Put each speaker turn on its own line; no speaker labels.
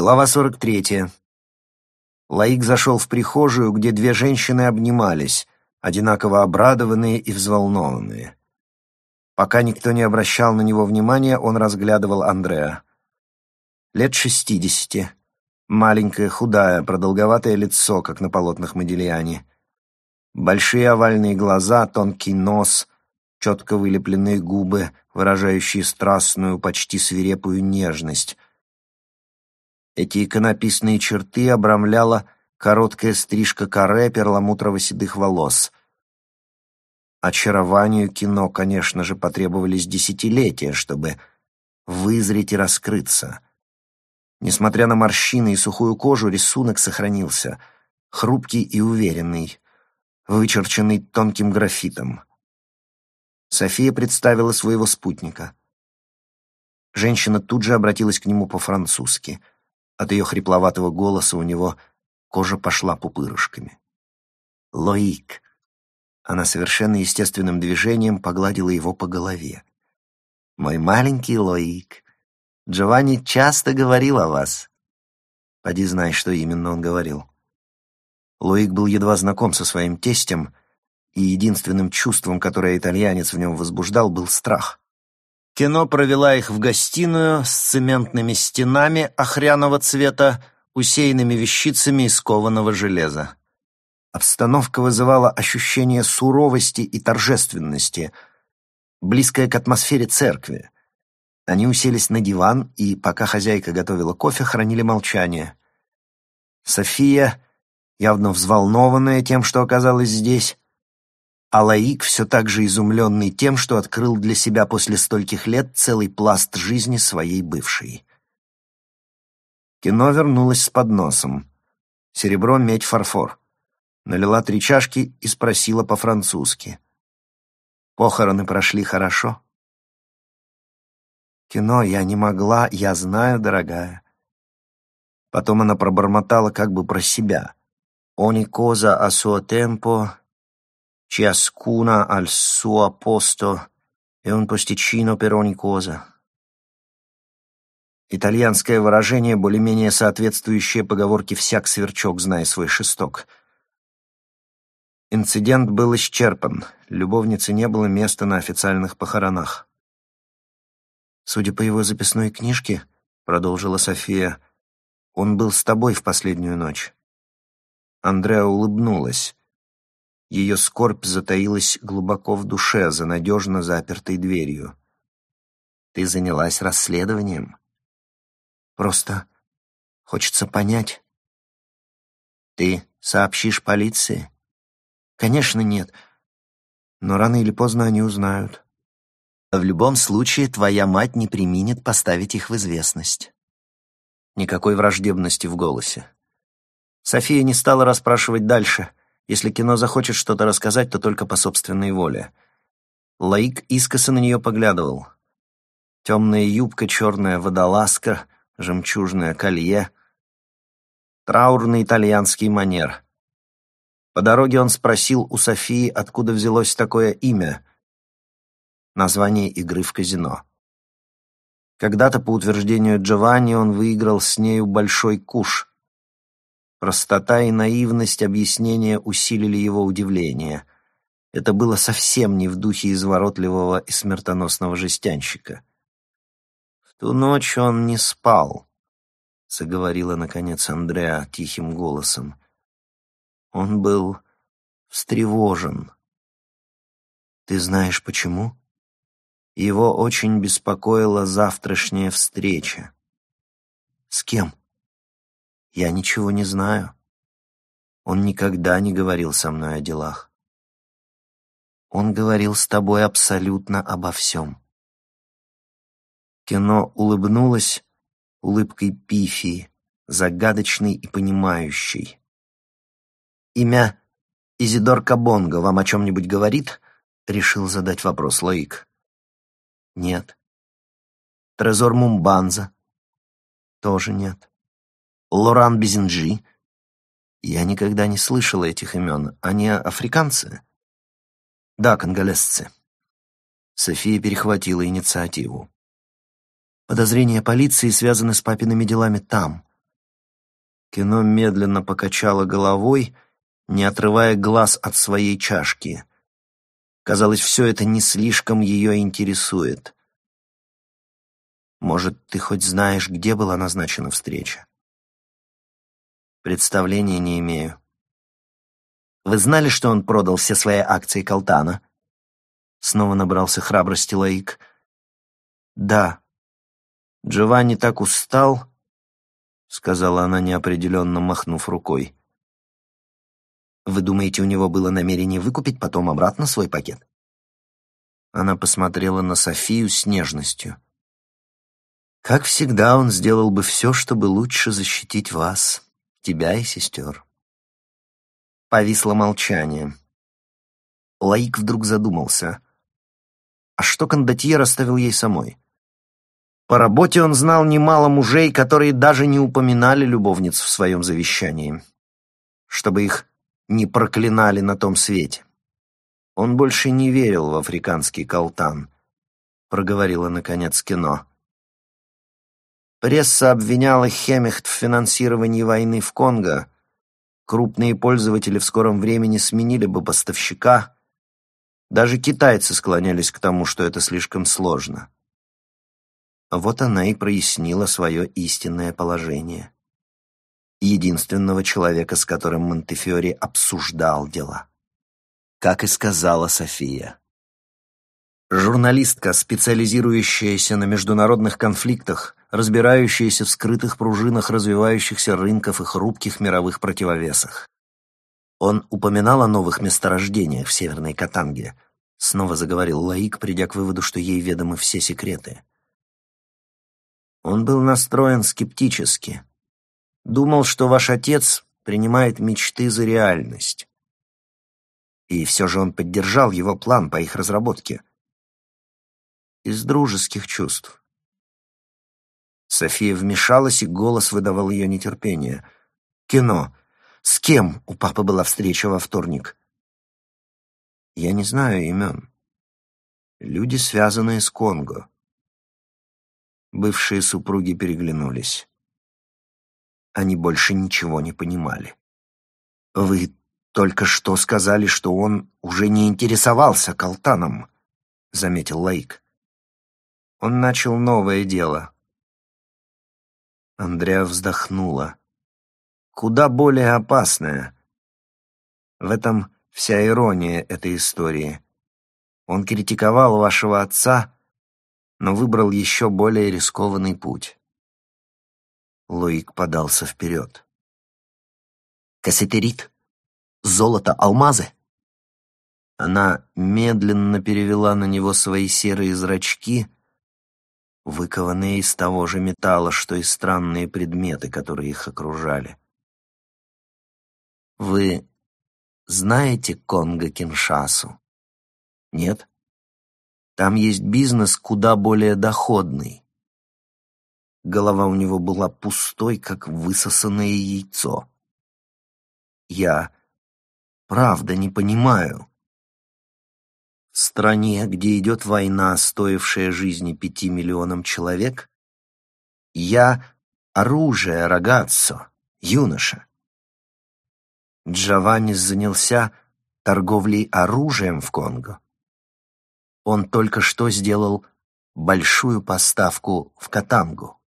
Глава 43. Лаик зашел в прихожую, где две женщины обнимались, одинаково обрадованные и взволнованные. Пока никто не обращал на него внимания, он разглядывал Андреа. Лет шестидесяти. Маленькое, худое, продолговатое лицо, как на полотнах Модильяне. Большие овальные глаза, тонкий нос, четко вылепленные губы, выражающие страстную, почти свирепую нежность — эти иконописные черты обрамляла короткая стрижка каре перламутрово-седых волос. Очарованию кино, конечно же, потребовались десятилетия, чтобы вызреть и раскрыться. Несмотря на морщины и сухую кожу, рисунок сохранился, хрупкий и уверенный, вычерченный тонким графитом. София представила своего спутника. Женщина тут же обратилась к нему по-французски — от ее хрипловатого голоса у него кожа пошла пупырышками. «Лоик!» Она совершенно естественным движением погладила его по голове. «Мой маленький Лоик, Джованни часто говорил о вас». Поди знай, что именно он говорил. Лоик был едва знаком со своим тестем, и единственным чувством, которое итальянец в нем возбуждал, был страх. Кино провела их в гостиную с цементными стенами охряного цвета, усеянными вещицами из кованого железа. Обстановка вызывала ощущение суровости и торжественности, близкое к атмосфере церкви. Они уселись на диван и, пока хозяйка готовила кофе, хранили молчание. София, явно взволнованная тем, что оказалась здесь, а Лаик все так же изумленный тем, что открыл для себя после стольких лет целый пласт жизни своей бывшей. Кино вернулось с подносом. Серебро, медь, фарфор. Налила три чашки и спросила по-французски. «Похороны прошли хорошо?» «Кино я не могла, я знаю, дорогая». Потом она пробормотала как бы про себя. «Ogni cosa a suo tempo, ciascuna al suo posto e un posticino per ogni cosa. Итальянское выражение, более-менее соответствующее поговорке «всяк сверчок, зная свой шесток». Инцидент был исчерпан, любовницы не было места на официальных похоронах. «Судя по его записной книжке», — продолжила София, — «он был с тобой в последнюю ночь». Андреа улыбнулась. Ее скорбь затаилась глубоко в душе, за надежно запертой дверью. «Ты занялась расследованием?» «Просто хочется понять». «Ты сообщишь полиции?» «Конечно, нет. Но рано или поздно они узнают». «В любом случае, твоя мать не применит поставить их в известность». Никакой враждебности в голосе. София не стала расспрашивать дальше — если кино захочет что-то рассказать, то только по собственной воле. Лаик искоса на нее поглядывал. Темная юбка, черная водолазка, жемчужное колье. Траурный итальянский манер. По дороге он спросил у Софии, откуда взялось такое имя. Название игры в казино. Когда-то, по утверждению Джованни, он выиграл с нею большой куш — Простота и наивность объяснения усилили его удивление. Это было совсем не в духе изворотливого и смертоносного жестянщика. «В ту ночь он не спал», — заговорила, наконец, Андреа тихим голосом. «Он был встревожен. Ты знаешь, почему?» Его очень беспокоила завтрашняя встреча. «С кем?» Я ничего не знаю. Он никогда не говорил со мной о делах. Он говорил с тобой абсолютно обо всем. Кино улыбнулось улыбкой Пифии, загадочной и понимающей. «Имя Изидор Кабонга вам о чем-нибудь говорит?» — решил задать вопрос Лоик. «Нет». «Трезор Мумбанза?» «Тоже нет». Лоран Безинджи. Я никогда не слышала этих имен. Они африканцы? Да, конголезцы. София перехватила инициативу. Подозрения полиции связаны с папиными делами там. Кино медленно покачало головой, не отрывая глаз от своей чашки. Казалось, все это не слишком ее интересует. Может, ты хоть знаешь, где была назначена встреча? Представления не имею. Вы знали, что он продал все свои акции Калтана? Снова набрался храбрости Лаик. Да. Джованни так устал, сказала она неопределенно, махнув рукой. Вы думаете, у него было намерение выкупить потом обратно свой пакет? Она посмотрела на Софию с нежностью. Как всегда, он сделал бы все, чтобы лучше защитить вас, тебя и сестер. Повисло молчание. Лаик вдруг задумался. А что кондотьер оставил ей самой? По работе он знал немало мужей, которые даже не упоминали любовниц в своем завещании, чтобы их не проклинали на том свете. Он больше не верил в африканский колтан, проговорила наконец кино. Пресса обвиняла Хемехт в финансировании войны в Конго. Крупные пользователи в скором времени сменили бы поставщика. Даже китайцы склонялись к тому, что это слишком сложно. Вот она и прояснила свое истинное положение. Единственного человека, с которым Монтефиори обсуждал дела. Как и сказала София. Журналистка, специализирующаяся на международных конфликтах, разбирающаяся в скрытых пружинах развивающихся рынков и хрупких мировых противовесах. Он упоминал о новых месторождениях в Северной Катанге. Снова заговорил Лаик, придя к выводу, что ей ведомы все секреты. Он был настроен скептически. Думал, что ваш отец принимает мечты за реальность. И все же он поддержал его план по их разработке. Из дружеских чувств. София вмешалась, и голос выдавал ее нетерпение. «Кино. С кем у папы была встреча во вторник?» «Я не знаю имен. Люди, связанные с Конго». Бывшие супруги переглянулись. Они больше ничего не понимали. «Вы только что сказали, что он уже не интересовался Калтаном», — заметил Лаик. «Он начал новое дело», Андреа вздохнула. Куда более опасная. В этом вся ирония этой истории. Он критиковал вашего отца, но выбрал еще более рискованный путь. Луик подался вперед. «Кассетерит? Золото, алмазы?» Она медленно перевела на него свои серые зрачки — выкованные из того же металла, что и странные предметы, которые их окружали. Вы знаете Конго-Киншасу? Нет? Там есть бизнес куда более доходный. Голова у него была пустой, как высосанное яйцо. Я правда не понимаю, в стране, где идет война, стоившая жизни пяти миллионам человек, я — оружие, рогаццо, юноша. Джованни занялся торговлей оружием в Конго. Он только что сделал большую поставку в Катангу.